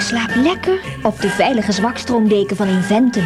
Ik slaap lekker op de veilige zwakstroomdeken van Inventum.